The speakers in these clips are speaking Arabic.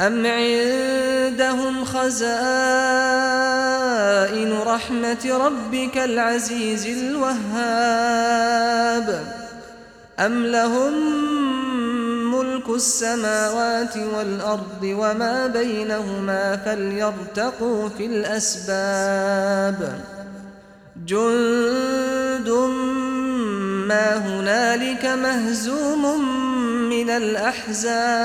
ام عندهم خزائن رحمة ربك العزيز الوهاب ام لهم ملك السماوات والارض وما بينهما فليرتقوا في الاسباب جند ما هنالك مهزوم من الاحزاب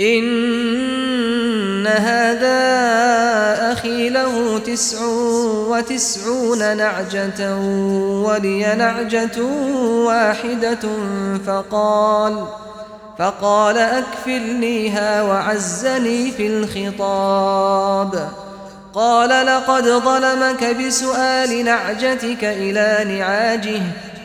إن هذا أخي له 99 نعجة ولي نعجة واحدة فقال فقال اكفلنيها وعزني في الخطاب. قال لقد ظلمك بسؤال نعجتك إلى نعاجه.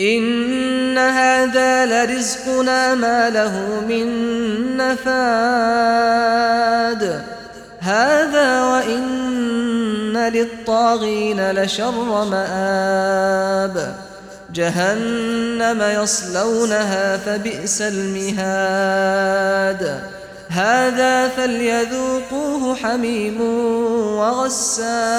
ان هذا لرزقنا ما له من نفاد هذا وان للطاغين لشر مآب جهنم يصلونها فبئس المهاد هذا فليذوقوه حميم وغساق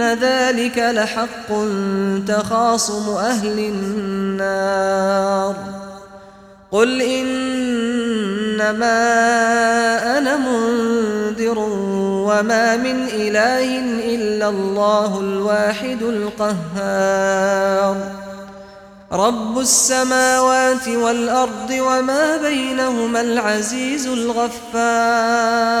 ان ذلك لحق تخاصم أهل النار قل انما أنا منذر وما من اله الا الله الواحد القهار رب السماوات والارض وما بينهما العزيز الغفار